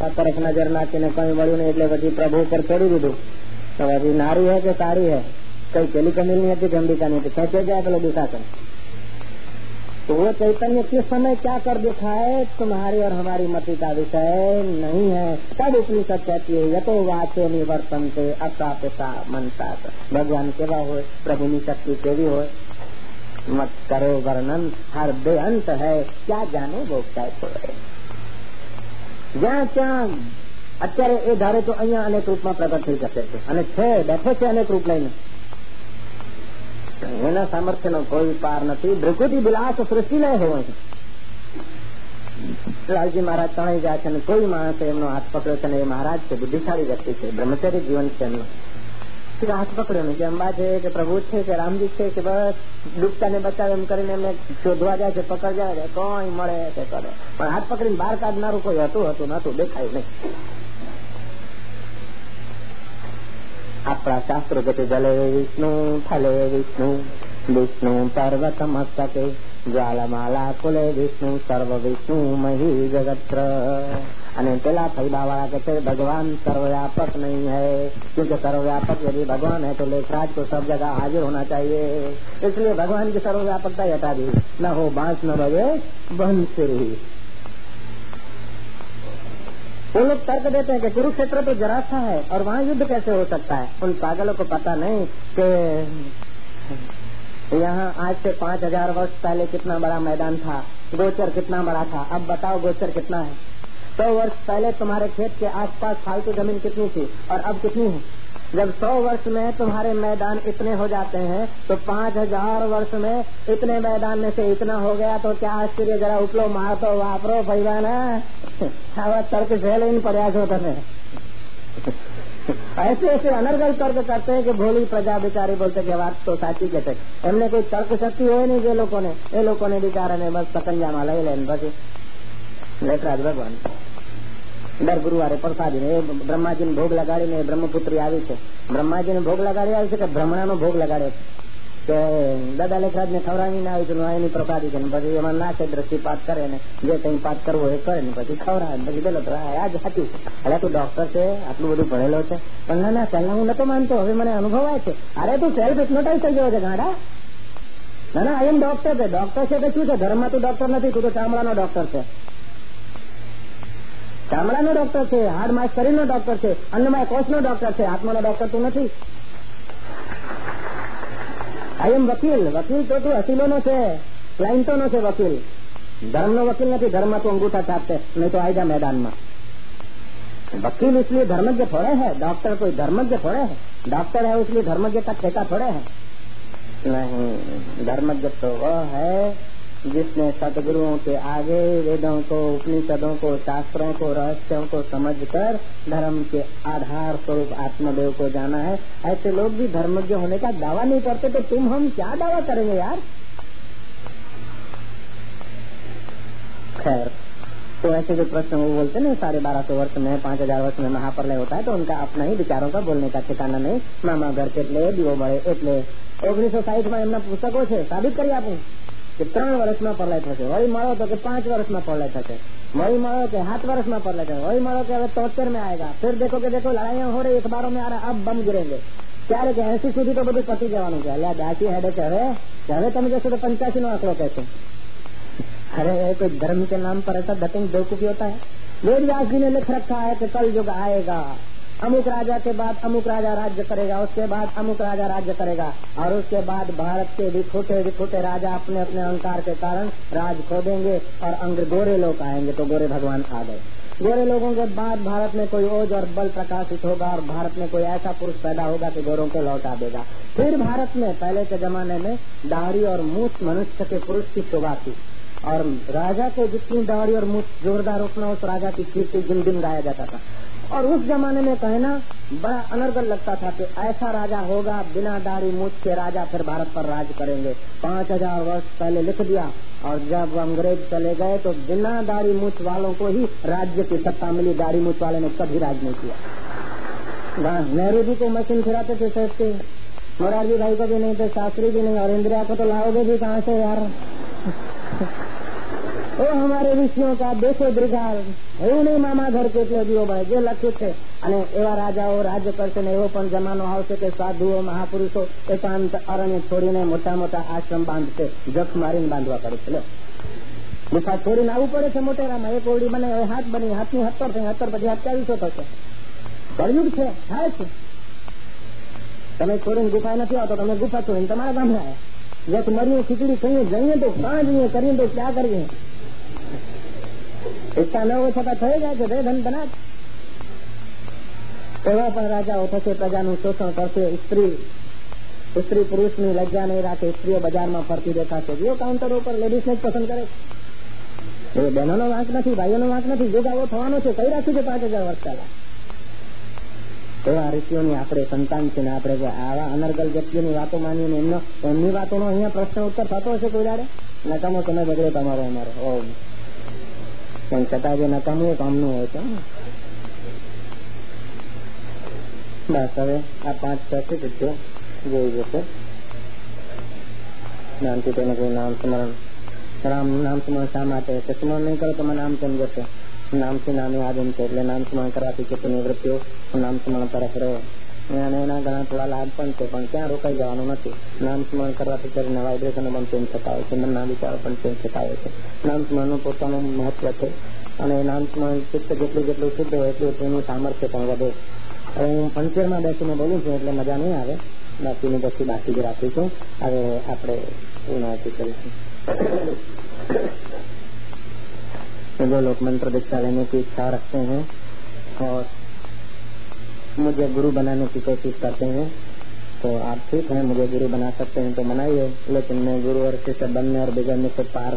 આ તરફ નજર નાખીને કઈ મળ્યું નહીં એટલે પછી પ્રભુ ઉપર છોડી દીધું. તો પછી નારી હે કે સારી હે? કઈ પેલી કમીલ ની હતી ગંભીકાની હતી? ખેંચે જાય પેલો દિશાકર तो वो चैतन्य किस समय क्या कर देखा है तुम्हारी और हमारी मति का विषय नहीं है तब उपनिषद कहती है यथो वाचे निवर्तन से अप्राप्यता मनता भगवान के वह हो प्रभु शक्ति के भी हो मत करो वर्णन हर बेअंत है क्या जानो भोक्ता छोड़े જ્યાં ત્યાં અત્યારે એ ધારે તો અહીંયા અનેક રૂપમાં પ્રગટ થઈ શકે છે અને છે બેઠો છે અનેક રૂપ લઈને એના સામર્થ્યનો કોઈ પાર નથી ભૃકુતિ વિલાસ સૃષ્ટિલય હોય છે લાલજી મહારાજ તણાઈ જાય છે અને કોઈ માણસે એમનો હાથ પકડ્યો છે અને એ મહારાજ છે બુદ્ધિશાળી વ્યક્તિ છે બ્રહ્મચર્ય જીવન છે એમનું હાથ પકડ્યો ને કે અંબા છે કે પ્રભુ છે કે રામજી છે કે બસ ડૂબતા ને બચાવે એમ કરીને એમને શોધવા જાય છે પકડ જાય કોઈ મળે કે કરે પણ હાથ પકડીને બહાર કાઢનારું કોઈ હતું હતું નતું દેખાયું નહીં આપણા શાસ્ત્રો કે જલે વિષ્ણુ ફલે વિષ્ણુ વિષ્ણુ પર્વત મસ્તકે જ્વાલમાલા કુલે વિષ્ણુ સર્વ વિષ્ણુ મહી જગત્ર અને પેલા फैदा वाला कहते भगवान सर्वव्यापक नहीं है क्योंकि सर्वव्यापक यदि भगवान है तो लेखराज को सब जगह हाजिर होना चाहिए इसलिए भगवान की सर्वव्यापकता हटा दी न हो बांस न बजे बंसुरी वो लोग तर्क देते हैं कि कुरुक्षेत्र तो जरा सा है और वहाँ युद्ध कैसे हो सकता है उन पागलों को पता नहीं कि यहाँ आज से पाँच हजार वर्ष पहले कितना बड़ा मैदान था गोचर कितना बड़ा था अब बताओ गोचर कितना है सौ वर्ष पहले तुम्हारे खेत के आसपास फालतू ज़मीन कितनी थी और अब कितनी है? जब सौ वर्ष में तुम्हारे मैदान इतने हो जाते हैं तो पाँच हज़ार वर्ष में इतने मैदान में से इतना हो गया तो क्या आश्चर्य, जरा उपलो, मार तो वापरो परिवाना तर्क झेल इन प्रयासों तने ऐसे ऐसे अनर्गल तर्क करते हैं कि भोली प्रजा बेचारे बोलते कि बात तो साची कहते हमने कोई तर्क शक्ति हो नहीं, ये लोगों ने, ये लोगों ने बेचारा ने बस सकंजा माला ही लेन बस। લેખરાજ ભગવાન. દર ગુરુવારે પ્રસાદી એ બ્રહ્માજીને ભોગ લગાડીને બ્રહ્મપુત્રી આવી છે. બ્રહ્માજીને ભોગ લગાડી આવી છે કે બ્રહ્મણાનો ભોગ લગાડ્યો છે? કે દાદા લેખરાજ ને ખવડાવીને આવી છે એની પ્રસાદી છે પછી એમાં નાખે દ્રષ્ટિપાત કરે ને, જે કઈ પાત કરવો એ કરે ને, પછી ખવડાવે પછી પેલો આ જ સાચું અરે તું ડોક્ટર છે, આટલું બધું ભણેલો છે. પણ ના ના પહેલા હું નતો માનતો, હવે મને અનુભવાય છે. અરે તું સેલ્ફ હિપ્નોટાઇઝ થઈ ગયો છે, ગાડા. ના ના એમ ડોક્ટર છે. ડોક્ટર છે કે શું છે? ઘરમાં તું ડોક્ટર નથી, તું તો ચામડાનો ડોક્ટર છે. ચામડાનો ડોક્ટર છે હાડમાં શરીરનો ડોક્ટર છે અન્નમય કોષનો ડોક્ટર છે આત્માનો ડોક્ટર તું નથી આઈ એમ વકીલ વકીલ તો તું અસીલોનો છે ક્લાઇન્ટોનો છે વકીલ ધર્મનો વકીલ નથી ધર્મમાં તું અંગૂઠા છાપશે નહીં તો આવી જા મેદાનમાં वकील इसलिए धर्मज्ञ थोड़े है डॉक्टर कोई धर्मज्ञ थोड़े है डॉक्टर है इसलिए धर्मज्ञ का ठेका थोड़े है नहीं धर्मज्ञ तो वह है जिसने सदगुरुओं के आगे वेदों को उपनिषदों को शास्त्रों को रहस्यों को समझकर धर्म के आधार स्वरूप आत्मदेव को जाना है ऐसे लोग भी धर्मज्ञ होने का दावा नहीं करते तो तुम हम क्या दावा करेंगे यार खैर तो ऐसे जो प्रश्न वो बोलते ना साढ़े बारह सौ वर्ष में पांच हजार वर्ष में महाप्रलय होता है तो उनका अपना ही विचारों का बोलने का ठिकाना नहीं मामा घर કેટલે દીવો મળે એટલે ઓગણીસો સાહીઠ માં એમના પુસ્તકો છે સાબિત કરી આપું કે ત્રણ વર્ષમાં પ્રલય થશે વળી મળો તો કે પાંચ વર્ષમાં પ્રલય થશે वही मरो के सात वर्ष में प्रलय થશે वही मरो के હવે તોતેર में आएगा फिर देखो કે देखो लड़ाइयां हो रही अखबारों में आ रहा अब बम गिरेंगे ત્યારે કે એસી સુધી તો બધું પતી જવાનું છે એટલે દાસી હેડે છે હવે હવે તમે જશો તો પંચ્યાસી નો આંકડો કહેશો अरे कोई धर्म के नाम पर ऐसा दतिंग बेवकूफी होता है वेद व्यास जी ने लिख रखा है कि कल युग आएगा अमुक राजा के बाद अमुक राजा राज्य करेगा, उसके बाद अमुक राजा राज्य करेगा। और उसके बाद भारत के भी विखुटे विखुटे राजा अपने अपने अहंकार के कारण राज खो देंगे और अंग गोरे लोग आएँगे तो गोरे भगवान आ गए। गोरे लोगों के बाद भारत में कोई ओज और बल प्रकाशित होगा और भारत में कोई ऐसा पुरुष पैदा होगा कि गोरों को लौटा देगा। फिर भारत में, पहले के जमाने में, दाढ़ी और मूछ मनुष्य के पुरुष की शोभा थी। और राजा को जितनी दाढ़ी और मुझ जोरदार उठना उस राजा की कीर्ति दिन दिन गाया जाता था। और उस जमाने में कहना बड़ा अनर्गल लगता था कि ऐसा राजा होगा, बिना दाढ़ी मूछ के राजा फिर भारत पर राज करेंगे। पाँच हज़ार वर्ष पहले लिख दिया, और जब अंग्रेज़ चले गए तो बिना दाढ़ी मूछ वालों को ही राज्य की सत्ता मिली। दाढ़ी मूछ वाले ने कभी राज नहीं किया। नेहरू जी को मशीन फिराते थे, सोचते। मोरारजी भाई को भी नहीं थे, शास्त्री भी नहीं, और इंदिरा को तो लाओगे भी कहाँ से यार? તો અમારે ઋષિઓ કા દેશો દૃઢાર એવું નહીં મામા ઘર કેટલો દીવો બળે જે લખ્યું છે અને એવા રાજાઓ રાજ્ય કરશે ને એવો પણ જમાનો આવશે કે સાધુઓ મહાપુરુષો એકાંત અરણ્ય છોડીને મોટા મોટા આશ્રમ બાંધશે જખ મારીને બાંધવા પડે છે ગુફા છોડીને આવવું પડે છે મોટેરામાં એક ઓરડી બને હાથ બની હાથની હત્તર થઈ હત્તર પછી અઠ્યાવીસો થશે કળયુગ છે થાય છે તમે છોડીને ગુફા નથી આવતો તમે ગુફા છોડીને તમારા ગામે આવ્યા જખ મરીએ ખીચડી ખાઈએ જઈએ તો કાં જઈએ કરીએ તો ક્યાં કરીએ ઈચ્છા ન હોય છતાં થઈ જાય છે બે ધન બના એવા પણ રાજાઓ થશે પ્રજાનું શોષણ કરશે સ્ત્રી સ્ત્રી પુરુષની લજ્જા નહીં રાખે સ્ત્રીઓ બજારમાં ફરતી દેખાશે જેઓ કાઉન્ટરો ઉપર લેડીઝ ને જ પસંદ કરે એ બહેનોનો વાંક નથી ભાઈઓનો વાંક નથી જો આવો થવાનો છે કઈ રાખ્યું છે પાંચ હજાર વર્ષ પહેલા એવા ઋષિઓની આપણે સંતાન છે ને આપણે આવા અનર્ગલ વ્યક્તિઓની વાતો માનીને એમનો એમની વાતોનો અહીંયા પ્રશ્ન ઉત્તર થતો હશે કોઈ દાડે નકામો સમય બગડે તમારો અમારો ઓમ પણ છતાં જે નકામું કામનું હોય છે બસ હવે આ પાંચ થશે બધું જોઈ જશે નામથી તેને કોઈ નામ સ્મરણ રામ નામ સ્મરણ શા માટે છે સ્મરણ નહીં કરો તો મને નામ કેમ જશે નામથી નામે આદમ છે એટલે નામ સ્મરણ કરવાથી કે નિવૃત્તિઓ નામ સ્મરણ તરફ રહે અને એના ઘણા થોડા લાભ પણ છે પણ ક્યાં રોકાઈ જવાનું નથી નામ સ્મરણ કરવાથી કરીને વાઇબ્રેશનો પણ ચેન્જ થતા હોય છે મનના વિચારો પણ ચેન્જ થતા હોય છે નામ સ્મરણનું પોતાનું મહત્વ છે અને નામ સ્મરણ ચિત્ત જેટલું જેટલું શુદ્ધ હોય એટલું તેનું સામર્થ્ય પણ વધે હવે હું પંચરમાં બેસીને બોલું છું એટલે મજા નહીં આવે બાકીની પછી બાકી જ રાખીશું હવે આપણે માહિતી કરીશું जो लोग मंत्र दीक्षा लेने की इच्छा रखते हैं और मुझे गुरु बनाने की कोशिश करते हैं तो आप ठीक है, मुझे गुरु बना सकते हैं तो बनाइए लेकिन मैं गुरु और शिष्य बनने और बिगड़ने से पार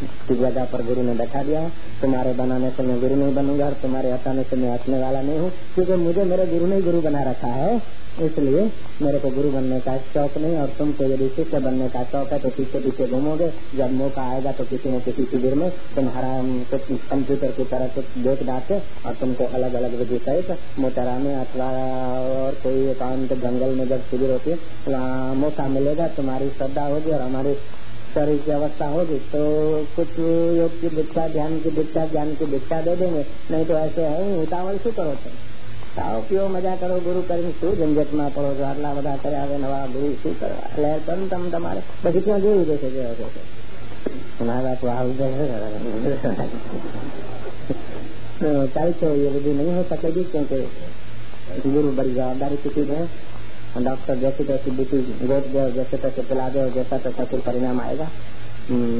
की जगह पर गुरु ने बैठा दिया है तुम्हारे बनाने से मैं गुरु नहीं बनूँगा और तुम्हारे हटाने से मैं हटने वाला नहीं हूँ, क्योंकि मुझे मेरे गुरु ने गुरु बना रखा है। इसलिए मेरे को गुरु बनने का शौक नहीं और तुमको यदि शिष्य बनने का शौक है तो पीछे पीछे घूमोगे। जब मौका आएगा तो किसी न किसी शिविर में तुम्हारा कंप्यूटर की तरह कुछ देख डाके और तुमको अलग अलग विधि सहित मोटरा में अथवा और कोई एकांत जंगल में जब शिविर होती है वहाँ मौका मिलेगा, तुम्हारी श्रद्धा होगी और हमारी शरीर की अवस्था होगी तो कुछ योग की दीक्षा ध्यान की दीक्षा ज्ञान की दीक्षा दे देंगे नहीं तो ऐसे है उतावल શું કરો છો ખાઓ પીઓ મજા કરો ગુરુ કરીને શું ઝંઝટમાં પડો છો આટલા બધા કર્યા હવે નવા ગુરુ શું કરવા એટલે તમ તમ તમારે પછી ત્યાં જોયું જશે જે હશે મારા તો આવું ચાલતો એ બધું નહીં हो सकेगी क्योंकि गुरु बड़ी जवाबदारी की चीज है डॉक्टर जैसी तैसी बीती गोद दे जैसे तैसे पिला दे जैसा तैसा फिर परिणाम आएगा।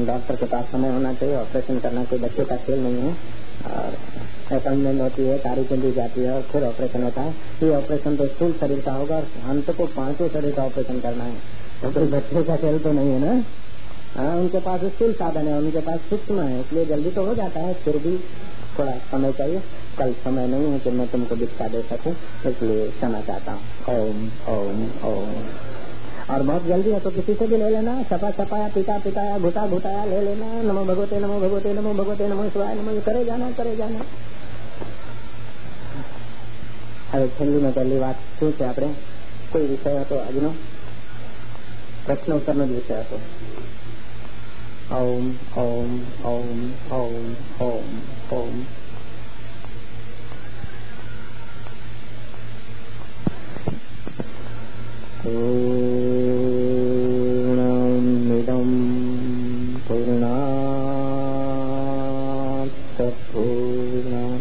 डॉक्टर के पास समय होना चाहिए, ऑपरेशन करना कोई बच्चे का खेल नहीं है। और अपॉइंटमेंट होती है तारीखें दी जाती है, और फिर ऑपरेशन होता है। ये ऑपरेशन तो स्थूल शरीर का होगा, और अंत को पाँचों शरीर का ऑपरेशन करना है। तो कोई बच्चे का खेल तो नहीं है ना? हाँ उनके पास स्थूल साधन है, उनके पास सूक्ष्म है, इसलिए जल्दी तो हो जाता है, फिर भी थोड़ा समय चाहिए। कल समय नहीं है कि मैं तुमको दीक्षा दे सकूं इसलिए क्षमा चाहता हूँ ओम ओम ओम और बहुत जल्दी है तो किसी से भी ले लेना छपा छपाया पीता पिताया घुटा घुटाया ले लेना नमो भगवते नमो भगवते नमो भगवते नमो शिवाय नमो करे जाना करे जाना હવે છેલ્લી પહેલી વાત શું છે આપણે કોઈ વિષય હતો આજનો પ્રશ્ન ઉત્તરનો જ વિષય હતો ઓમ ઓમ ઓમ ઓમ ઓમ ઓમ पूर्णमिदं पूर्णात् पूर्णमुदच्यते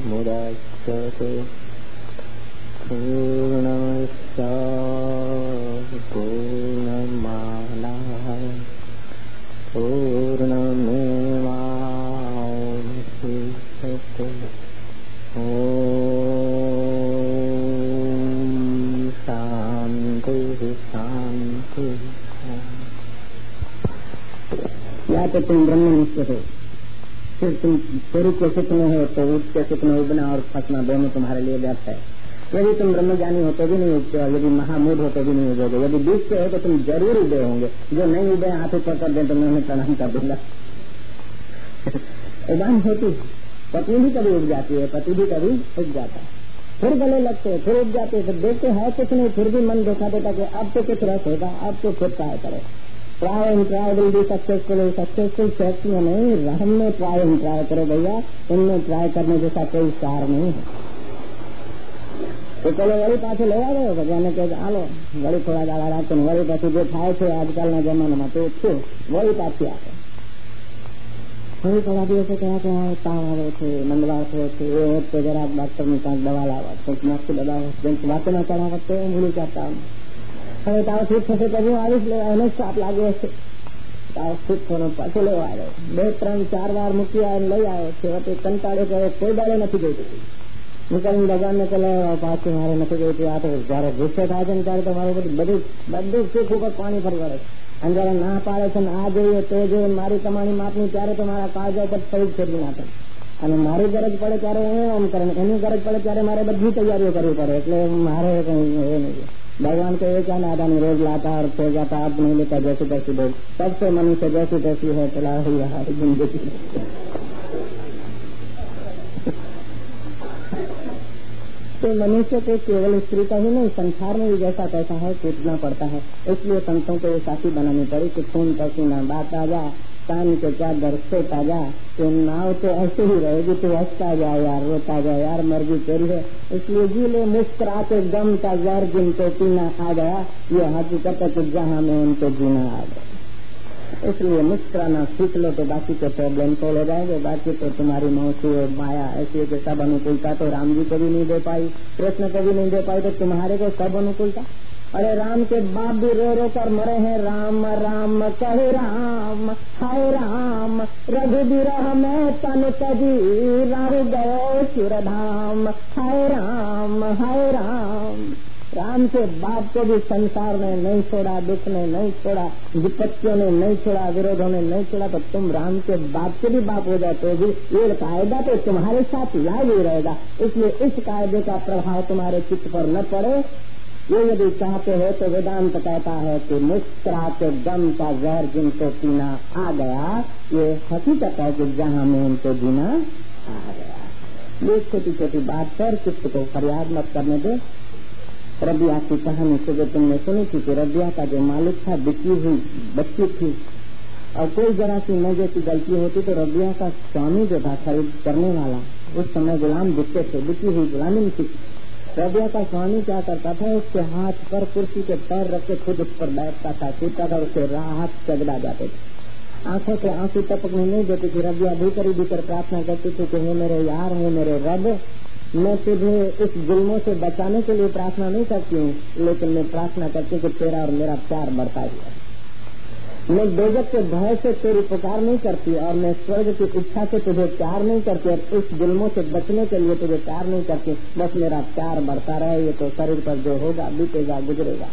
तुम ब्रह्म निश्चित हो। फिर तुम स्वरूप के सुख में हो तो उठ के सुख में उगना और फंसना दोनों तुम्हारे लिए व्यर्थ है। यदि तुम ब्रह्मज्ञानी हो तो भी नहीं उठते और यदि महामूढ़ हो तो भी नहीं उगोगे यदि बीच से हो तो तुम ज़रूर उदय होंगे। जो नहीं उदय, हाथ ऊपर कर दे तो मैं उन्हें प्रणाम कर दूँगा। उदान होती पत्नी भी कभी उग जाती है, पति भी कभी उग जाता है। फिर गले लगते हैं, फिर उग जाते हैं, फिर देखते हैं कुछ नहीं, फिर भी मन देखा देता कि, अब तो कुछ रस होगा, अब तो खुद काय करे। try and try will be successful successful sex में नहीं रहम में ट्राई एंड ट्राई करो भैया इनमें ट्राई करने जैसा कोई सार नहीं है તો પેલો વળી પાછો લઈ આવ્યો ભગવાને કે હાલો વળી થોડા દાડા રાખો વળી પછી જે થાય છે આજકાલના જમાનામાં તે છે વળી પાછી આપે ફરી થોડા દિવસે કયા કયા તાવ આવે છે મંદવાર થયો છે એ વખતે જરાક ડોક્ટર ની કાંઈક દવા લાવવા કંઈક મસ્ત દવા જેમ વાતોમાં ચડાવત તો ભૂલી જતા હવે તાવ ઠીક થશે તો હું આવીશ લેવા એને સાપ લાગે છે તાવ ઠીક થવાનો પાછો લેવા આવ્યો બે ત્રણ ચાર વાર મૂકી આવ્યો લઈ આવ્યો છેવટે કંટાળે કે કોઈ દાડે નથી જોઈતું નીકળીને ભગવાનને પેલો પાછું મારે નથી જોઈતું આ તો જયારે ગુસ્સે થાય છે ને ત્યારે તો મારું બધું બધું બધું સુખ ઉપર પાણી ફરી વળે અને જયારે ના પાડે છે ને આ જોઈએ તે જોઈએ મારી કમાણી માપની ત્યારે તો મારા કાળજા ઉપર સહિત ફેરવી નાખે અને મારી ગરજ પડે ત્યારે હું આમ કરે એની ગરજ પડે ત્યારે મારે બધી તૈયારીઓ કરવી પડે એટલે મારે કઈ એ નહીં भगवान को एक क्या नादा नहीं रोज लाता और सो जाता, अब नहीं लेता जैसे तैसी लोग सबसे मनुष्य जैसी तैसी है, चला ही रहा ज़िंदगी। तो मनुष्य को केवल स्त्री का ही नहीं, संसार में भी जैसा कैसा है, कूदना पड़ता है। इसलिए संतों को ये साथी बनानी पड़ी कि खून पसीना बात आ जा। कान के क्या दर्शे ताज़ा? तो नाव तो ऐसे ही रहेगी तो हंसता जाए यार, रोता जाए यार, मर्ज़ी तेरी है। इसलिए जी ले मुस्कुरा के गम का जर जिनको पीना आ गया, ये हकीकत है कि जहाँ में उनको जीना आ गया। इसलिए मुस्कुराना सीख लो तो बाकी के प्रॉब्लम सोल्व हो जाएँगे। बाकी तो तुम्हारी मौसी और माया ऐसी कि सब अनुकूलता तो राम जी को भी नहीं दे पाई। कृष्ण को भी नहीं दे पाई तो तुम्हारे को सब अनुकूलता? अरे राम के बाप भी रो रो कर मरे हैं। राम राम, कहे राम, हाय राम रघुबीर में तन राहु गयो सुरधाम हाय राम हाय राम। राम के बाप को भी संसार ने नहीं छोड़ा, दुख ने नहीं छोड़ा, विपत्तियों ने नहीं छोड़ा, विरोधों ने नहीं छोड़ा तो तुम राम के बाप के भी बाप हो जाए तो भी ये कायदा तो तुम्हारे साथ लागू रहेगा, इसलिए इस कायदे का प्रभाव तुम्हारे चित्त पर न पड़े। ये यदि चाहते हो तो वेदांत कहता है कि मुस्कुरा के गम का जहर जिनको पीना आ गया, ये हकीकत है कि जहाँ में उनको जीना आ गया। ये छोटी छोटी बात पर चित्त को फरियाद मत करने दे। रबिया की कहानी से जो तुमने सुनी थी कि रबिया का जो मालिक था, बिकी हुई बच्ची थी। और कोई जरा सी न की गलती होती तो रबिया का स्वामी जो था खरीद करने वाला, उस समय गुलाम बिकते थे बिकी हुई गुलामी थी। रबिया का स्वामी क्या करता था? उसके हाथ पर कुर्सी के पैर रख के खुद उस पर बैठता था सीता था, उसके राहत चगड़ा जाते थे। आँखों से आँसू टपकने नहीं देती थी। रबिया भीतर ही भीतर प्रार्थना करती थी कि, हे मेरे यार, हे मेरे रब, मैं तुझे इस जुल्मों से बचाने के लिए प्रार्थना नहीं करती हूँ, लेकिन मैं प्रार्थना करती हूँ कि तेरा और मेरा प्यार बढ़ता है मैं बेजक के भय से तेरी पुकार नहीं करती और मैं स्वर्ग की इच्छा से तुझे प्यार नहीं करती और इस जुल्मों से बचने के लिए तुझे प्यार नहीं करती। बस मेरा प्यार बढ़ता रहे, ये तो शरीर पर जो होगा, बीतेगा, गुजरेगा।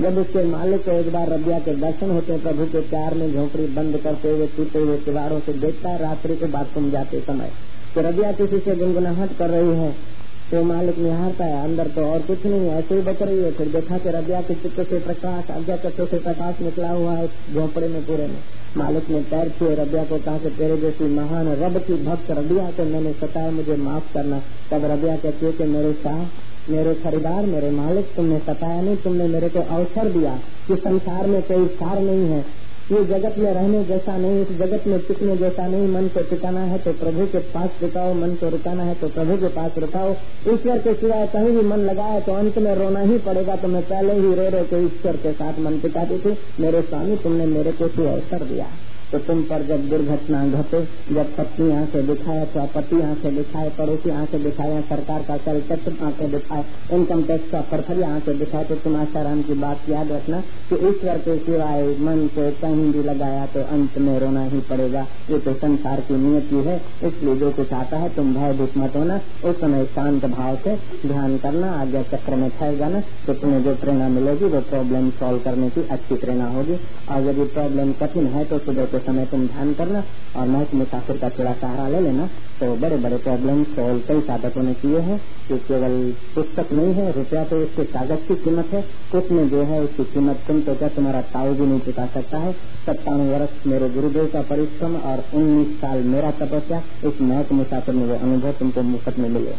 जब उसके मालिक को एक बार रबिया के दर्शन होते, प्रभु के प्यार में झोंपड़ी बंद करते हुए टूटे हुए किवाड़ों से देखता है रात्रि के बाथरूम जाते समय। तो रबिया किसी से गुनगुनाहट कर रही है तो मालिक निहारता है अंदर तो और कुछ नहीं है ऐसे ही बच रही है। फिर देखा कि रबिया के चित्त से प्रकाश, आज्ञा तत्व से प्रकाश निकला हुआ है झोपड़े में पूरे में। मालिक ने पैर छुए, रबिया को कहा कि तेरे जैसी महान रब की भक्त रबिया को मैंने सताया, मुझे माफ़ करना। तब रबिया कहती है कि मेरे साथ मेरे खरीदार मेरे मालिक, तुमने सताया नहीं, तुमने मेरे को अवसर दिया कि संसार में कोई सार नहीं है। ये जगत में रहने जैसा नहीं, इस जगत में टिकने जैसा नहीं। मन को टिकाना है तो प्रभु के पास टिकाओ मन को रुकाना है तो प्रभु के पास रुकाओ। ईश्वर के सिवाय कहीं भी मन लगाए तो अंत में रोना ही पड़ेगा। तो मैं पहले ही रो रो के ईश्वर के साथ मन टिकाती थी मेरे स्वामी, तुमने मेरे को सुअवसर दिया। तो तुम पर जब दुर्घटना घटे, जब पत्नी आँखें दिखाए, अथवा पति आँखें दिखाए, पड़ोसी आँखें दिखाए सरकार का चल चक्र आँखें दिखाए इनकम टैक्स का फरफरी आँखें दिखाए तो तुम आशाराम की बात याद रखना कि ईश्वर के सिवाय मन को कहीं भी लगाया तो अंत में रोना ही पड़ेगा। ये तो संसार की नियति है, इसलिए जो कुछ आता है, तुम भयभीत मत होना। उस समय शांत भाव से ध्यान करना, आज्ञा चक्र में ठहर जाना तो तुम्हें जो प्रेरणा मिलेगी, वो प्रॉब्लम सॉल्व करने की अच्छी प्रेरणा होगी। और यदि प्रॉब्लम कठिन है तो सुबह के समय तुम ध्यान करना और महक मुसाफिर का थोड़ा सहारा ले लेना। तो बड़े बड़े प्रॉब्लम सॉल्व कई साधकों ने किए हैं कि केवल पुस्तक नहीं है, रुपया तो उसके कागज़ की कीमत है। उसमें जो है उसकी कीमत तुम तो क्या तुम्हारा ताऊ भी नहीं चुका सकता है। सत्तावन वर्ष मेरे गुरुदेव का परिश्रम और उन्नीस साल मेरा तपस्या इस महक मुसाफिर में वो अनुभव तुमको मुफ़्त में मिले।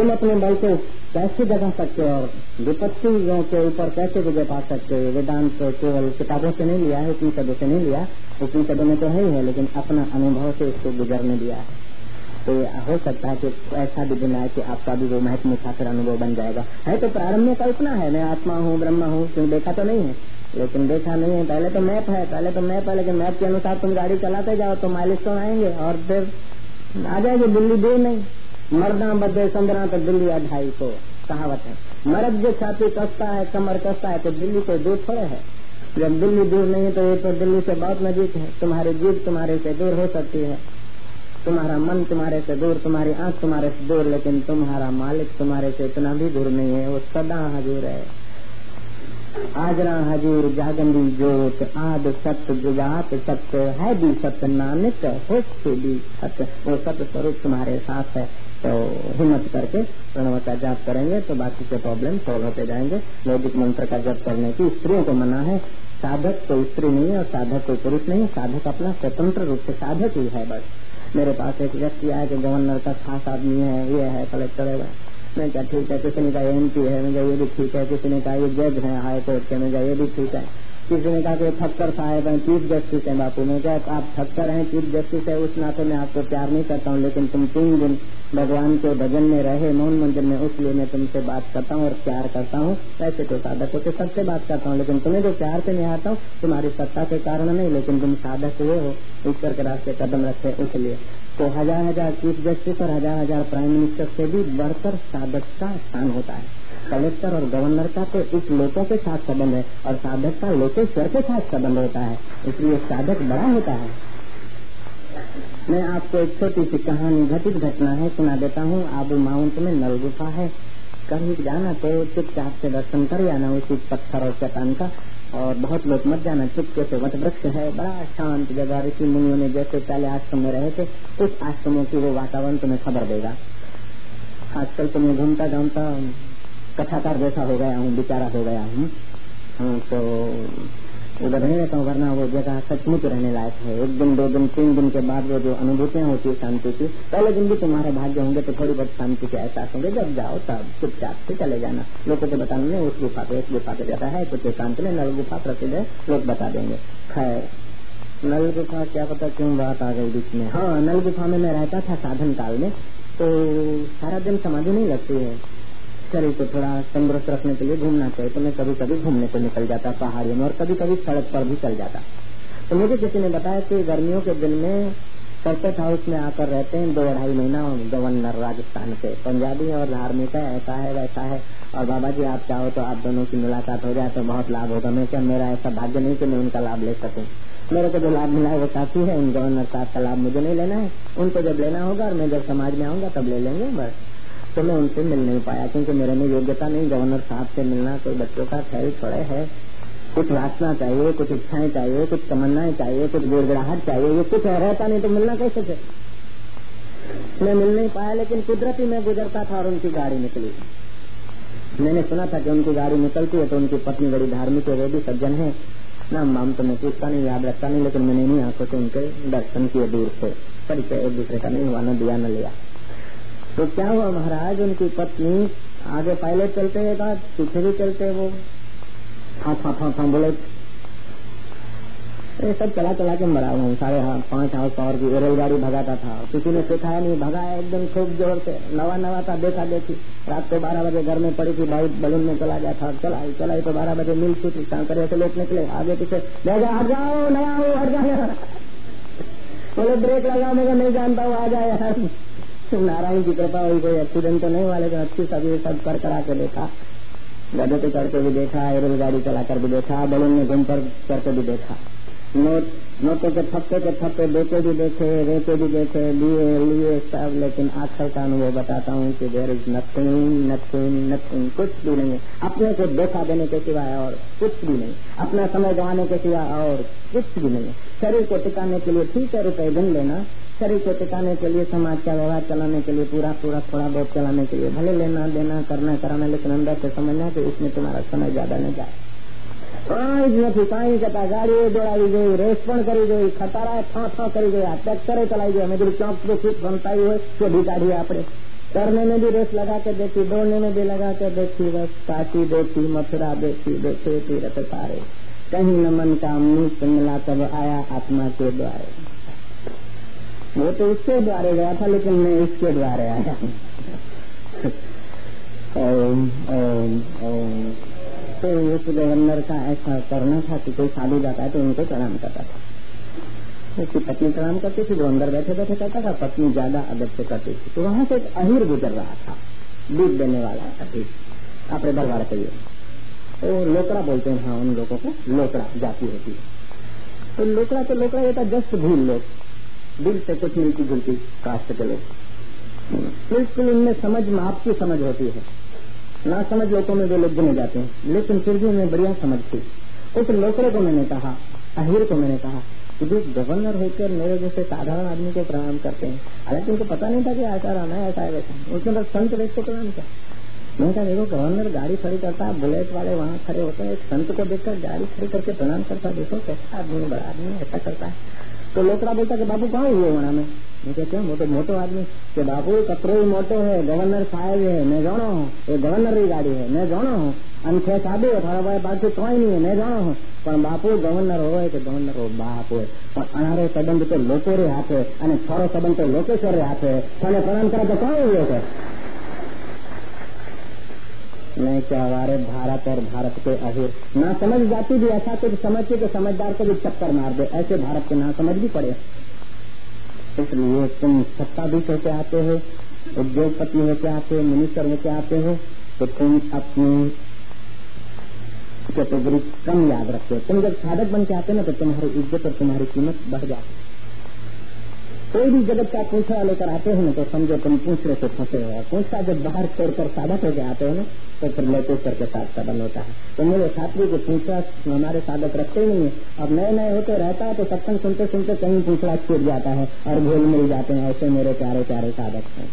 तुम अपने बल को कैसे जगा सकते हो और विपत्तियों के ऊपर कैसे विजय पा सकते हो? वेदांत तो केवल किताबों से नहीं लिया है उपनिषदों से नहीं लिया। उपनिषदों में तो है ही है, लेकिन अपना अनुभव से इसको गुजरने दिया है। तो हो सकता है कि ऐसा भी दिन आए कि आपका भी वो महत्व मुसाफिर अनुभव बन जाएगा। है तो प्रारंभ में कल्पना है, मैं आत्मा हूँ, ब्रह्मा हूँ, क्यों देखा तो नहीं है? लेकिन देखा नहीं है, पहले तो मैप है, पहले तो मैप है, लेकिन मैप के अनुसार तुम गाड़ी चलाते जाओ तो माइलेज तो आएँगे और फिर आ जाएगी, दिल्ली दूर नहीं। मरना बदे संदरा तो दिल्ली अढ़ाई को, कहावत है। मरद जो छाती कसता है, कमर कसता है तो दिल्ली को दूर थोड़े है। जब दिल्ली दूर नहीं है तो ये तो दिल्ली से बहुत नजीक है। तुम्हारी जीत तुम्हारे से दूर हो सकती है। तुम्हारा मन तुम्हारे से दूर, तुम्हारी आँख तुम्हारे से दूर, लेकिन तुम्हारा मालिक तुम्हारे से इतना भी दूर नहीं है। वो सदा हजूर है। आजरा हजूर जागंदी जोत, आद सत्य जुगात सत्य, है भी सत्य नानक हो भी सत्य। वो सत्य स्वरूप तुम्हारे साथ है। तो हिम्मत करके प्रणव का जाप करेंगे तो बाकी के प्रॉब्लम सॉल्व होते जाएँगे। वैदिक मंत्र का जप करने की स्त्रियों को मना है। साधक कोई स्त्री नहीं और साधक कोई पुरुष नहीं साधक अपना स्वतंत्र रूप से साधक ही है बस। मेरे पास एक व्यक्ति आया कि गवर्नर का खास आदमी है, ये है कलेक्टर है मैं क्या ठीक है? किसी ने कहा एम पी है, मैं ये भी ठीक है। किसी ने कहा ये जज है हाई कोर्ट के, मैं ये भी ठीक है। किसी ने कहा कि ठक्कर साहेब हैं, चीफ जस्टिस है बापू। ने कहा आप ठक्कर हैं, चीफ जस्टिस है, उस नाते मैं आपको प्यार नहीं करता हूँ, लेकिन तुम तीन दिन भगवान के भजन में रहे, मौन मंदिर में उसलिए मैं तुमसे बात करता हूँ और प्यार करता हूँ। ऐसे तो साधक होते, सबसे बात करता हूँ, लेकिन तुम्हें जो प्यार से निहारता हूँ, तुम्हारी सत्ता के कारण नहीं, लेकिन तुम साधक हुए हो, ईश्वर के रास्ते कदम रखे इसलिए तो हज़ार हज़ार चीफ जस्टिस और हज़ार हज़ार प्राइम मिनिस्टर से भी बढ़कर साधक का स्थान होता है। कलेक्टर और गवर्नर का तो इस लोगों के साथ संबंध है और साधक का लोकेश्वर के साथ संबंध होता है। इसलिए साधक बड़ा होता है। मैं आपको एक छोटी सी कहानी, घटित घटना है, सुना देता हूँ। आबू माउंट में नल गुफा है। कहीं जाना तो चुपचाप से दर्शन कर जाना उसी पत्थर और चट्टान का। और बहुत लोग मत जाना, चुपके से वट वृक्ष है, बड़ा शांत जगह। ऋषि मुनियों ने जैसे पहले आश्रम में रहे थे, उस आश्रमों की वो वातावरण तुम्हें खबर देगा। आजकल तो मैं घूमता घूमता कथाकार जैसा हो गया हूँ बेचारा हो गया हूँ। हाँ, तो उधर नहीं रहता हूँ वरना वो जगह सचमुच रहने लायक है। एक दिन दो दिन तीन दिन के बाद वो जो अनुभूतियाँ होती है शांति की। पहले दिन भी तुम्हारे भाग्य होंगे तो थोड़ी बहुत शांति के एहसास होंगे। जब जाओ तब चुपचाप से चले जाना। लोगों को बताने में उस गुफा को उस गुफा पे जाता है कुछ शांत में नल गुफा प्रसिद्ध है लोग बता देंगे। खैर नल गुफा क्या पता क्यों बात आ गई बीच में। हाँ नल गुफा में मैं रहता था साधन काल में तो सारा दिन समाधि नहीं लगती है। शरीर को थोड़ा तंदुरुस्त रखने के लिए घूमना चाहिए। तो मैं कभी कभी घूमने को निकल जाता, पहाड़ियों में, और कभी कभी सड़क पर भी चल जाता। तो मुझे किसी ने बताया कि गर्मियों के दिन में सर्किट हाउस में आकर रहते हैं दो अढ़ाई महीना गवर्नर राजस्थान के। पंजाबी और धार्मिक है, ऐसा है, वैसा है। और बाबा जी, आप चाहो तो आप दोनों की मुलाकात हो जाए तो बहुत लाभ होगा। मैं क्या, मेरा ऐसा भाग्य नहीं कि मैं उनका लाभ ले सकूँ। मेरे को जो लाभ मिला है, वो काफ़ी है। उन गवर्नर साहब का लाभ मुझे नहीं लेना है। उनको जब लेना होगा और मैं जब समाज में आऊँगा, तब ले लेंगे, बस। तो मैं उनसे मिल नहीं पाया, क्योंकि मेरे में योग्यता नहीं, गवर्नर साहब से मिलना कोई बच्चों का खेल थोड़े है। कुछ वासना चाहिए, कुछ इच्छाएँ चाहिए, कुछ तमन्नाएँ चाहिए, कुछ गुड़गड़ाहट चाहिए, ये कुछ रहता नहीं तो मिलना कैसे थे मैं मिल नहीं पाया, लेकिन कुदरती मैं गुजरता था और उनकी गाड़ी निकली। मैंने सुना था कि उनकी गाड़ी निकलती है तो उनकी पत्नी बड़ी धार्मिक है, वो भी सज्जन है। नाम वाम तो मैं पूछता नहीं, याद रखता नहीं, लेकिन मैंने नहीं आँखों से उनके दर्शन किए दूर से। परिचय एक दूसरे का नहीं हुआ, न दिया, न लिया। तो क्या हुआ महाराज? उनकी पत्नी आगे पहले चलते एक बात पीछे भी चलते वो। हाँ हाँ हाँ बोले। ये सब चला चला के मरा हुआ साढ़े हाँ पाँच हाउस पावर की रेलगाड़ी भगाता था। किसी ने सिखाया नहीं भगाया एकदम खूब ज़ोर से। नवा नवा था, देखा, देखी। रात को बारह बजे घर में पड़ी थी भाई बलून में चला गया था। चलाई चलाई तो बारह बजे मिल चुकी करे ऐसे लोग निकले। आगे पीछे हट जाओ, नया हट जाए बोले, ब्रेक लगाने का नहीं जानता हूँ, आ जाए नारायण की कृपा हुई, कोई एक्सीडेंट तो नहीं हुआ, लेकिन अच्छी सभी सब कर करा के देखा। गधे पे चढ़ के भी देखा एरल गाड़ी चला कर भी देखा, बलून में घूम कर करके भी देखा। नोट के थप्पे के थप्पे बेचे भी देखे रेचे भी देखे, लिए लिए सब, लेकिन आखिर का अनुभव बताता हूँ कि there is nothing nothing nothing कुछ भी नहीं है। अपने को देखा देने के सिवाय और कुछ भी नहीं। अपना समय गंवाने के सिवाय और कुछ भी नहीं शरीर को टिकाने के लिए ठीक है, रुपए गिन लेना। शरीर को टिकाने के लिए समाज का व्यवहार चलाने के लिए पूरा पूरा थोड़ा बहुत चलाने के लिए भले लेना देना करना कराना लेकिन अंदर से समझना कि उसमें तुम्हारा समय ज्यादा न जाए કાંઈ જ નથી કાંઈ જતા ગાડીઓ દોડાવી ગઈ રેસ પણ કરી ગઈ ખટારા થા થા કરી ગયા ટ્રેક્ટરે ચલાવી ગયા મેં કીધું ચોક તો સીટ બનતાવી હોય કે ભી કાઢીએ આપણે करने में भी रेस लगा कर देखी दौड़ने में भी लगा कर देखी बस काशी देखी मथुरा देखी देखे तीरथ तारे कहीं न मन का मुक्त मिला तब आया आत्मा के द्वारे वो तो उसके द्वारे गया था, लेकिन मैं इसके द्वारे आया ओम तो उस गवर्नर का ऐसा करना था कि कोई साधु जाता है तो उनको प्रणाम करता था। उसकी पत्नी प्रणाम करती थी अंदर बैठे बैठे करता था, पत्नी ज़्यादा अदब से करती थी। तो वहाँ से एक अहिर गुजर रहा था, दूध देने वाला अहिर अपने दरबार कहिए तो लोकड़ा बोलते हैं हाँ उन लोगों को लोकड़ा जाती होती है। तो लोकड़ा तो लोकड़ा ये था, जस्ट भूल लोग। दिल से कुछ मिलती जुलती कास्ट के लोग बिल्कुल उनमें समझ माप की समझ होती है। ना समझ लोगों में वे लोग गिने जाते हैं, लेकिन फिर भी उन्हें बढ़िया समझ थी। उस लोकड़े को मैंने कहा, अहिर को मैंने कहा कि जो गवर्नर होकर मेरे जैसे साधारण आदमी को प्रणाम करते हैं, हालाँकि उनको पता नहीं था कि ऐसा रहना है, ऐसा है वैसा उसने बस संत वेद को प्रणाम किया। मैंने कहा, देखो, गवर्नर गाड़ी खड़ी करता है बुलेट वाले वहाँ खड़े होते हैं एक संत को देखकर गाड़ी खड़ी करके प्रणाम करता, देखो, कैसा आदमी बड़ा आदमी ऐसा करता है। तो लोकड़ा बोलता कि बाबू कहाँ हुए वहाँ में मैं कहते हैं मोटो मोटो आदमी કે બાપુ કપરો મોટો હે ગવર્નર સાહેબ હે મેં જાણો હું એ ગવર્નર ની ગાડી હે મેં જાણો હું અને છે સાદું થારા ભાઈ બાજુ કોઈ નહીં મેં જાણો હું પણ બાપુ ગવર્નર હોય કે ગવર્નર હોય બાપ હોય પણ અનારો સંબંધ તો લોકો રે હાથે અને થોડો સંબંધ તો લોકેશ્વર રે હાથે તને પ્રણામ કરે તો કોણ हुए છે नहीं क्या हमारे भारत और भारत के अहिर ना समझ जाती भी ऐसा कुछ समझती कि समझदार को भी चक्कर मार दे। ऐसे भारत के ना समझ भी पड़े। इसलिए तुम सत्ताधीश होके आते हो, उद्योगपति होके आते हो मिनिस्टर होके आते हो तो तुम अपनी कैटेगरी कम याद रखते हो। तुम जब साधक बन के आते हो ना तो तुम्हारी इज़्ज़त और तुम्हारी कीमत बढ़ जाती है। कोई भी जगत का पूछा लेकर आते हो ना तो समझो तुम पूछड़े से फंसे हो। पूछता जब बाहर छोड़कर साधक होकर आते हो ना तो फिर लोकेश्वर के साथ संबंध होता है। तो मेरे छात्री को पूछा, हमारे साधक रखते ही। नहीं अब नए नए होते रहता है तो सत्संग सुनते सुनते कहीं पूछड़ा छूट जाता है और भूल मिल जाते हैं, ऐसे मेरे प्यारे प्यारे साधक हैं।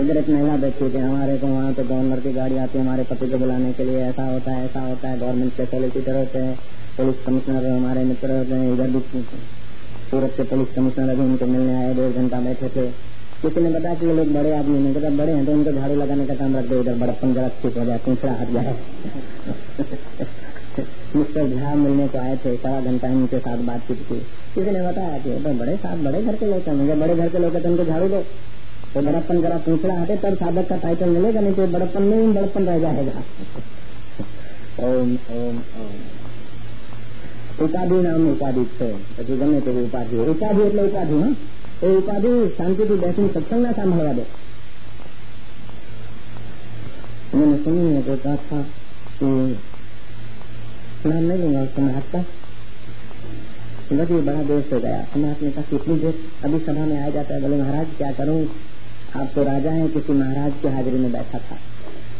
इधर एक महिला बैठी थी, हमारे को वहाँ तो गवर्नर की गाड़ी आती है, हमारे पति को बुलाने के लिए। ऐसा होता है, ऐसा होता है, गवर्नमेंट के सोलिसिटर होते हैं। पुलिस कमिश्नर हमारे मित्र इधर भी सूरत के पुलिस कमिश्नर अभी उनको मिलने आए, डेढ़ घंटा बैठे थे। किसी ने बताया कि लोग बड़े आदमी हैं जब बड़े हैं तो उनको झाड़ू लगाने का काम रख दो, इधर बड़प्पन जरा ठीक हो जाए पूछड़ा हट जाए। मिस्टर झा मिलने को आए थे सवा घंटा उनके साथ बातचीत की। किसी ने बताया कि तो बड़े साथ, बड़े घर के लोग हैं बड़े घर के लोग हैं तो उनको झाड़ू दो। तो बड़प्पन जरा पूछड़ा हटे, तब साधक का टाइटल मिलेगा, नहीं तो बड़प्पन नहीं बड़प्पन रह जाएगा। ओम ओम ओम। ઉપાધિ નામ ઉપાધિ છે પછી ગમે તેવી ઉપાધિ ઉપાધિ એટલે ઉપાધિ હા એ ઉપાધિ શાંતિથી બેસીને સત્સંગ ના સાંભળવા દે मैंने सुनी है तो कहा था कि नाम नहीं लूंगा उसको महाराज का बस ये बड़ा देर से गया समाज ने कहा कितनी देर अभी सभा में आ जाता है बोले महाराज क्या करूं आप तो राजा हैं किसी महाराज की हाजिरी में बैठा था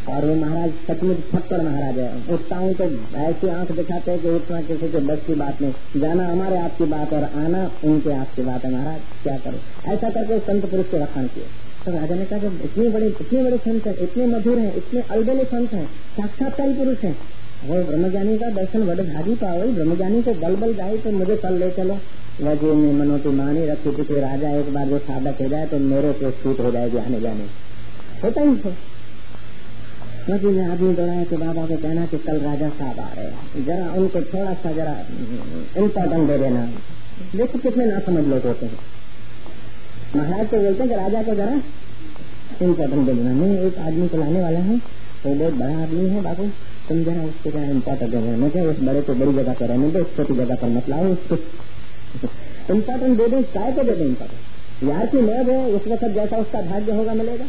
और वो महाराज सचमुच थप्पड़ महाराज है। उठता हूँ तो ऐसी आँख दिखाते हैं कि उठना किसी के बस की बात नहीं। जाना हमारे आपकी बात और आना उनके आपकी बात है महाराज, क्या करो? ऐसा करके संत पुरुष के रखा किए। तो राजा ने कहा इतने बड़े इतने बड़े संत हैं, इतने मधुर हैं, इतने अलबेले संत हैं, साक्षात्कारी पुरुष हैं। वो ब्रह्मज्ञानी का दर्शन बड़े भागी पाओ ब्रह्मज्ञानी को बल बल जाए तो मुझे कल ले चलो। वजह में मनोती मानी रखी थी राजा एक बार जो साधक हो जाए तो मेरे को छूट हो जाएगी आने जाने। होता है। नदी में आदमी दौड़ाए तो बाबा को कहना कि कल राजा साहब आ रहे हैं। जरा उनको थोड़ा सा जरा इम्पोर्टेंट दे देना। देखो कितने ना समझ लोग होते हैं। महाराज को बोलते हैं कि राजा को जरा इम्पोर्टेंट दे देना। नहीं, एक आदमी को लाने वाला है। तो बहुत बड़ा आदमी है बाबू। तुम जरा उसको इम्पोर्टेंट दे देना। मुझे उस बड़े को बड़ी जगह पर रहने दो? छोटी जगह पर मत लाओ उसको। इम्पोर्टेंट दे दो काय को दे दो इम्पोर्टेंट। यार की मौज है, उस वक्त जैसा उसका भाग्य होगा मिलेगा।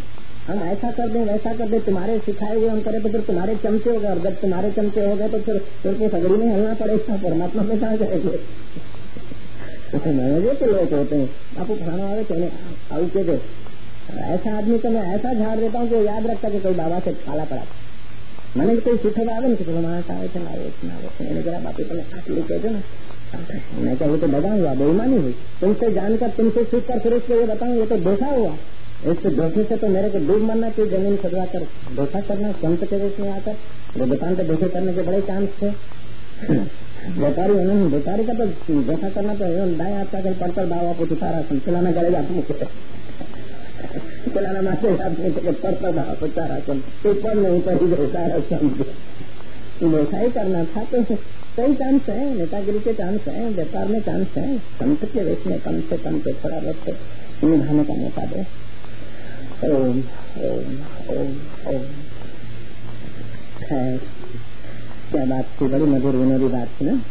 हम ऐसा कर दें, वैसा कर दें, तुम्हारे सिखाए हुए हम करें तो फिर तुम्हारे चमचे हो गए और जब तुम्हारे चमचे हो गए तो फिर फिर को सगड़ी में हलना पड़ेगा परमात्मा में कहा जाएँगे के लोग होते हैं। आपको खाना वाले कहने आऊ के दे। ऐसा आदमी तो मैं ऐसा झाड़ देता हूँ कि याद रखता कि कोई बाबा से खाला पड़ा। मैंने चलो मारा सारे चलावे मैंने जरा बापी तुम्हें हाथ लेके दो ना। मैं क्या वो तो बगा हुआ, बेईमानी हुई। तुमसे जानकर, तुमसे सीख कर फिर उसको ये बताऊँ, ये तो धोखा हुआ। इससे धोखे से तो मेरे को डूब मरना चाहिए, ज़मीन खदवा कर धोखा करना, संत के रूप में आकर वो दुकान पे धोखे करने के बड़े चांस थे। व्यापारी उन्होंने, व्यापारी का तो जैसा करना तो दाएँ हाथ का कहीं पड़कर दावा को उतारा सुन चलाना गलेगा तुम चलाना मारते अपने पड़कर दावा को चारा ऊपर नहीं पड़ी गए सारा ही करना था तो कई चांस है, नेतागिरी के चांस है, व्यापार में चांस है। संत के वेश में कम से कम तो थोड़ा बहुत निभाने का मौका दे। ओम ओम ओम ओम खैर, क्या बात थी? बड़ी मधुर विनोदी बात थी ना?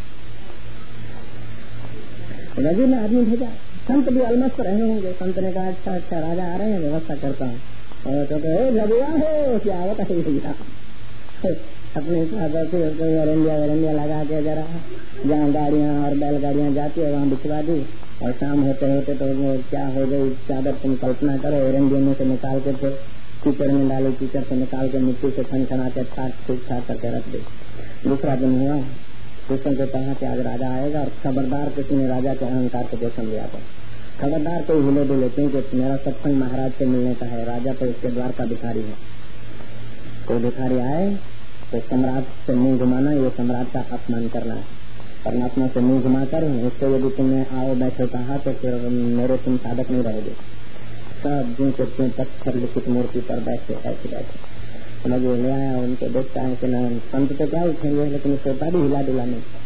रजे आदमी भेजा। संत भी अलमस्त रहे होंगे। संत ने कहा अच्छा अच्छा राजा आ रहे हैं, व्यवस्था करता हूँ। और तो लगुआ हो, क्या आवत है? भैया अपने सागर से अरंडिया वरंडिया लगा के जरा जहाँ गाड़ियाँ और बैलगाड़ियाँ जाती है, वहाँ बिछवा दी। और शाम होते होते तो क्या हो गई? चादर तुम कल्पना करो। एरंडिया में से निकाल के फिर कीचड़ में डाले, कीचड़ से निकाल के मिट्टी से खन खना के छाट ठीक ठाक करके रख दे। दूसरा दिन हुआ। कृष्ण को कहा कि आज राजा आएगा और खबरदार किसी ने राजा के अहंकार को देखने लिया था। खबरदार कोई हिले डुले क्योंकि मेरा सत्संग महाराज से मिलने का है। राजा तो उसके द्वार का भिखारी है। कोई भिखारी आए तो सम्राट से मुँह घुमाना, ये सम्राट का अपमान करना है। परमात्मा से मुँह घुमा कर उसको यदि तुमने आओ बैठो कहा तो फिर मेरे तुम साधक नहीं रहोगे। सब जिनके तुम पत्थर लिखित मूर्ति पर बैठे, ऐसे बैठे। समझ ले आया उनको देखता है कि न, संत तो क्या उठेंगे, लेकिन सोता भी हिला डुला नहीं।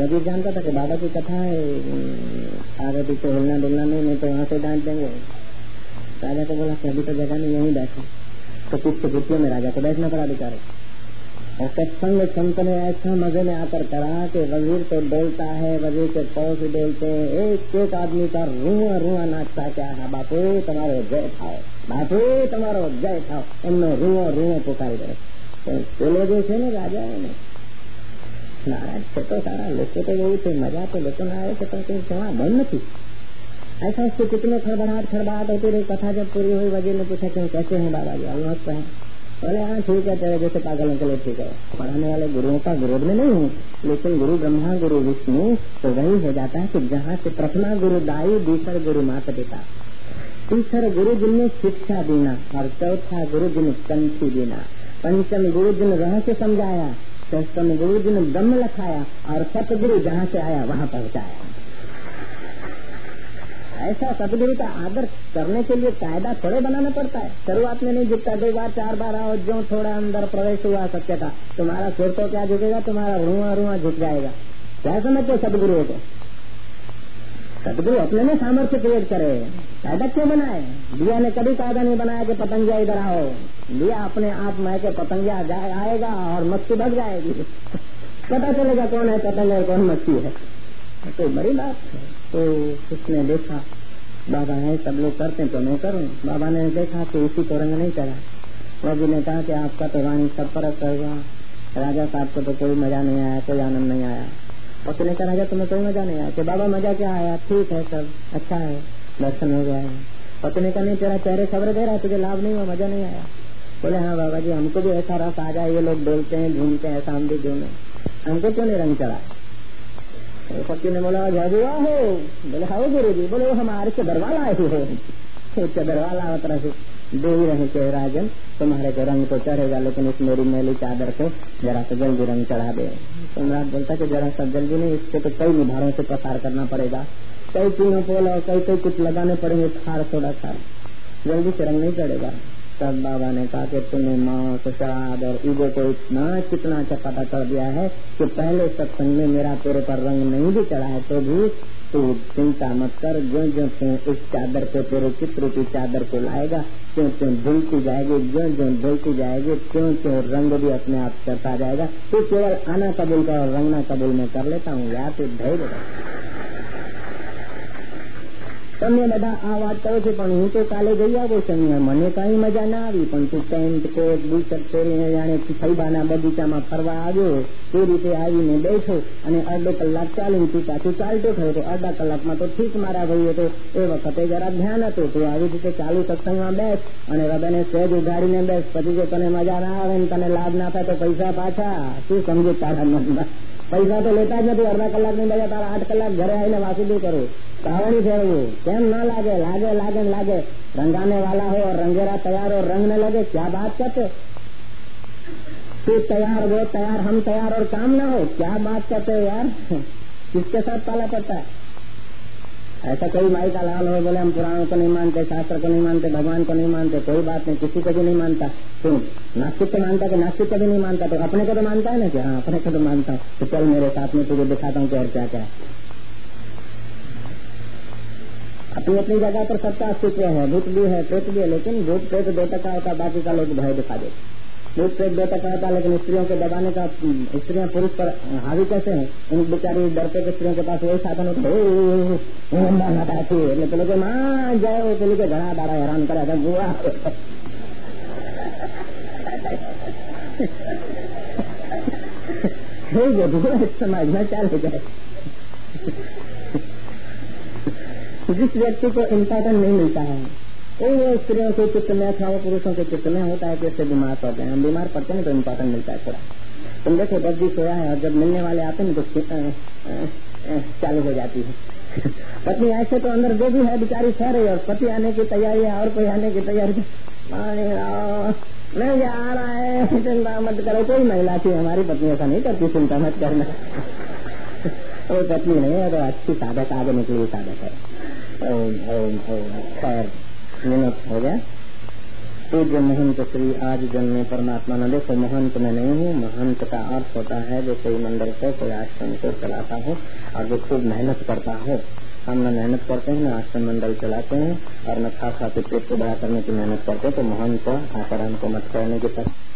वज़ीर जानता था कि बाबा की कथा है आगे पीछे हिलना डुलना नहीं नहीं तो वहाँ से डांट देंगे। राजा को बोला कि अभी तो जगह नहीं, यहीं बैठा। तो पीछे घुटियों में राजा को बैठना पड़ा बेचारे। और सत्संग संत ने ऐसा मजे में आकर करा कि वजीर तो डोलता है वजीर के पौ से डोलते हैं एक एक आदमी का रुआ रुआ नाचता क्या है बापू तुम्हारे जय खाओ बापू तुम्हारो जय खाओ એમનો રૂઓ રૂઓ પુકારી કરે પેલો જે છે ને રાજા એને નારાજ છે તો સારા લોકો તો એવું છે મજા તો લોકો ના આવે છે પણ કઈ જવા બંધ નથી ऐसा उसको कितने खड़बड़ाहट खड़बड़ाहट होती रही कथा जब पूरी हुई वजीर ने पूछा क्यों कैसे हैं बाबा जी अलमस्त है बोले हाँ ठीक है, तेरे जैसे पागलों के लिए ठीक है। पढ़ाने वाले गुरुओं का विरोध में नहीं हूँ, लेकिन गुरु ब्रह्मा, गुरु विष्णु तो वही हो जाता है कि जहाँ से प्रथमा गुरु दाई, दूसर गुरु माता पिता। तीसरा गुरु जिनने शिक्षा देना, और चौथा गुरु जिन कंठी देना। पंचम गुरु जिन रहस्य समझाया षष्टम गुरु जिन दम लखाया, और सतगुरु जहाँ से आया, वहाँ पहुँचाया। ऐसा सदगुरु का आदर करने के लिए कायदा थोड़े बनाना पड़ता है। शुरुआत में नहीं झुकता दो बार, चार बार आओ, जो थोड़ा अंदर प्रवेश हुआ सत्य का तुम्हारा सिर तो क्या झुकेगा, तुम्हारा रुआ रुआ झुक जाएगा। क्या समझते सदगुरु को? सदगुरु अपने में सामर्थ्य क्रिएट करे। कायदा क्यों बनाए? दिया ने कभी कायदा नहीं बनाया कि पतंगिया इधर आओ। दिया अपने आप मैं के पतंगिया आएगा और मस्ती बढ़ जाएगी। पता चलेगा कौन है पतंग और कौन मस्ती है। तो बड़ी बात है। तो उसने देखा, बाबा है सब लोग करते हैं तो मैं करूँ। बाबा ने देखा कि इसी को रंग नहीं चढ़ा। बाबू ने कहा कि आपका तो वाणी सब पर हुआ। राजा साहब को तो कोई मज़ा नहीं आया, कोई आनंद नहीं आया। उसने कहा, राजा, तुम्हें कोई मज़ा नहीं आया? बाबा, मज़ा क्या आया? ठीक है सब अच्छा है। दर्शन हो गया है। पत्नी कहा, नहीं, तेरा चेहरे खबर दे रहा, तुझे लाभ नहीं हुआ, मज़ा नहीं आया। बोले हाँ बाबा जी, हमको भी ऐसा रस आ जाए, ये लोग बोलते हैं, घूमते हैं, ऐसा हम भी घूमे। हमको क्यों नहीं रंग चढ़ा सत्य ने बोला जाजुआ हो। बोले हाँ गुरु जी बोले हमारे चदरवाला आए हो चदरवाला तरह से दे ही रहे के राजन। तुम्हारे को रंग तो चढ़ेगा, लेकिन इस मेरी मेली चादर को जरा सा जल्दी रंग चढ़ा दे। सम्राट बोलता कि जरा सा जल्दी नहीं, इसको तो कई निभारों से पसार करना पड़ेगा। कई पोल और कई कई कुछ लगाने पड़ेंगे खार थोड़ा खार जल्दी से रंग नहीं चढ़ेगा। तब बाबा ने कहा कि तुमने माँ श्राद और ईगो को इतना कितना पता कर दिया है कि पहले सत्संग में मेरा तेरे पर रंग नहीं भी चढ़ा है तो भी तू चिंता मत कर। जो जो तू इस चादर को, तेरे चित्र की चादर को लाएगा क्यों क्यों धुलती जाएगी जो जो धुलती जाएगी क्यों क्यों रंग भी अपने आप चढ़ता जाएगा। तू केवल आना कबूल कर और रंगना कबूल में कर लेता हूँ या तो धैर्य તમે બધા આ વાત કરો છો પણ હું તો કાલે ગઈ આવો છું મને કઈ મજા ના આવી પણ તું પેન્ટ કોટ બુટ પહેરીને જાણે ફૈબાના બગીચામાં ફરવા આવ્યો તે રીતે આવીને બેઠો અને અડધો કલાક ચાલીને તું પાછું ચાલતો થયો તો અડધા કલાકમાં તો ઠીક મારા ભાઈએ તો એ વખતે જરા ધ્યાન હતું તું આવી રીતે ચાલુ સત્સંગમાં બેસ અને હૃદયને સહેજ ઉઘાડીને બેસ પછી જો તને મજા ના આવે ને તને લાભ ના થાય તો પૈસા પાછા શું સમજુ તારા મનમાં પૈસા તો લેતા જ નથી અડધા કલાક ની બજાર તારા આઠ કલાક ઘરે આવીને વાસુદું કરું કાવણી ફેરવું કેમ ના લાગે લાગે લાગે લાગે रंगाने वाला हो और रंगेरा तैयार हो रंग न लगे क्या बात करते तू तैयार वो तैयार हम तैयार और काम ना हो क्या बात करते हो यार किसके साथ पाला पड़ता है ऐसा कोई माई का लाल हो, बोले हम पुराणों को नहीं मानते, शास्त्र को नहीं मानते, भगवान को नहीं मानते, कोई बात नहीं, किसी को भी नहीं मानता। क्यों नास्तिक को मानता कि नास्तिक को भी नहीं मानता तो अपने को तो मानता है ना कि हाँ अपने को तो मानता हूँ। तो चल मेरे साथ में तुझे दिखाता हूँ कि और क्या क्या अपनी अपनी जगह पर सबका अस्तित्व है, भूत भी है, प्रेत भी है, लेकिन भूत, प्रेत दो टका होता बाकी का लोग भय दिखा देते पुरुष एक बेटा कहा था लेकिन स्त्रियों को दबाने का हम्म, स्त्रियाँ पुरुष पर हावी कैसे हैं? उन बेचारी डरते के स्त्रियों के पास वही साधन होता है माँ जाओ માં જાય પેલું કે ઘણા દાડા હેરાન કર્યા હતા ગુવા जिस व्यक्ति को इम्पोर्टेंट नहीं मिलता है वो स्त्रियों के चित्त में अथवा पुरुषों के चित्त में होता है कि इससे बीमार पड़ते हैं। हम बीमार पड़ते हैं तो इम्पोर्टेंट मिलता है थोड़ा। तुम देखो दस दिन सोया है और जब मिलने वाले आते हैं तो चालू हो जाती है। पत्नी ऐसे तो अंदर जो भी है, बेचारी सह रही और पति आने की तैयारी है, और कोई आने की तैयारी नहीं जा रहा है, चिंता मत करो, कोई महिला थी हमारी पत्नी, ऐसा नहीं करती, चिंता मत करना। वो पत्नी नहीं है तो अच्छी साधक, आगे निकली साधक है। ओम ओम ओम, खैर। मिनट हो गया। सूर्य महंत श्री आज जन्मे परमात्मा न देखो, महंत में नहीं हूँ। महंत का अर्थ होता है, जो कोई मंडल को कोई आश्रम को चलाता हो और जो खूब मेहनत करता हो। हम न मेहनत करते हैं, न आश्रम मंडल चलाते हैं और न खा खा के पेट को बड़ा करने की मेहनत करते हैं तो महंत आकर हमको मत करने के तरफ़